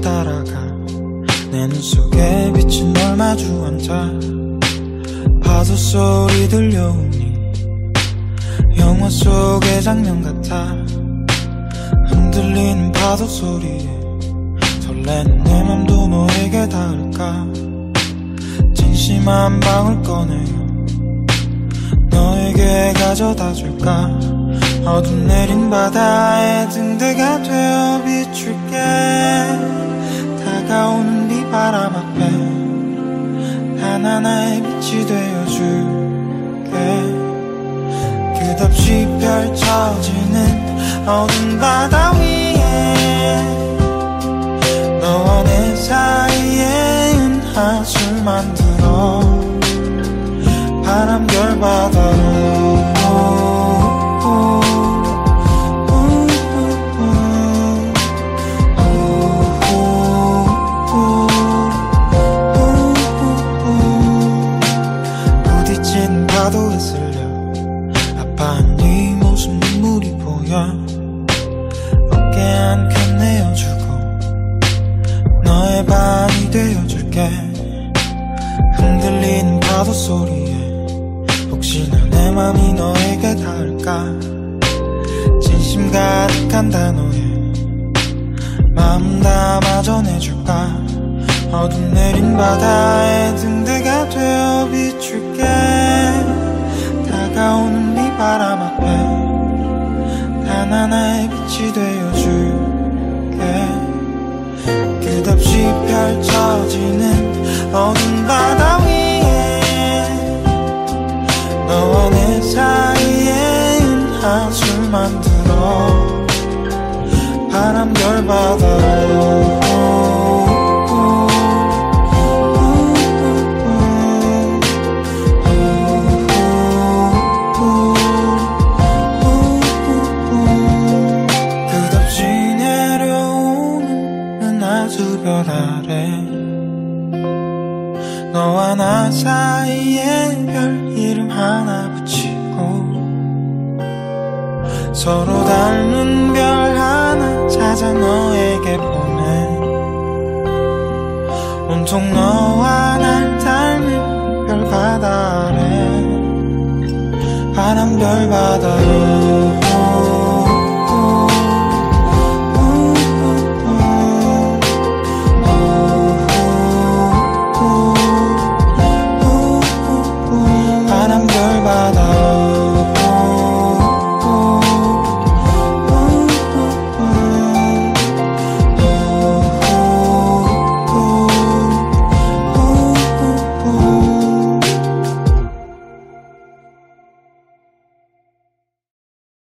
따라가 내 눈 속에 비친 널 마주 앉아 파도 소리 들려오니 영화 속의 장면 같아 흔들리는 파도 소리에 설레는 내 맘도 너에게 닿을까 진심한 방울 꺼내요 너에게 가져다 줄까 어둠 내린 바다에 등대가 되어 비출게 하나하나의 빛이 되어줄게. 끝없이 펼쳐지는 어두운 바다 위에. 너와 내 사이에 은하수를 만들어. 바람결 바다로 아파한 네 모습 눈물이 보여. 어깨 한켠 내어주고 너의 밤이 되어줄게. 흔들리는 파도 소리에 혹시나 내 맘이 너에게 닿을까? 진심 가득한 단어에 마음 담아 전해줄까? 어둠 내린 바다에 등 하나하나의 빛이 되어줄 은하수별 아래. 너와 나 사이에 별 이름 하나 붙이고 서로 닮은 별 하나 찾아 너에게 보내. 온통 너와 날 닮은 별 바다 아래. 바람 별 바다로